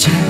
Jack.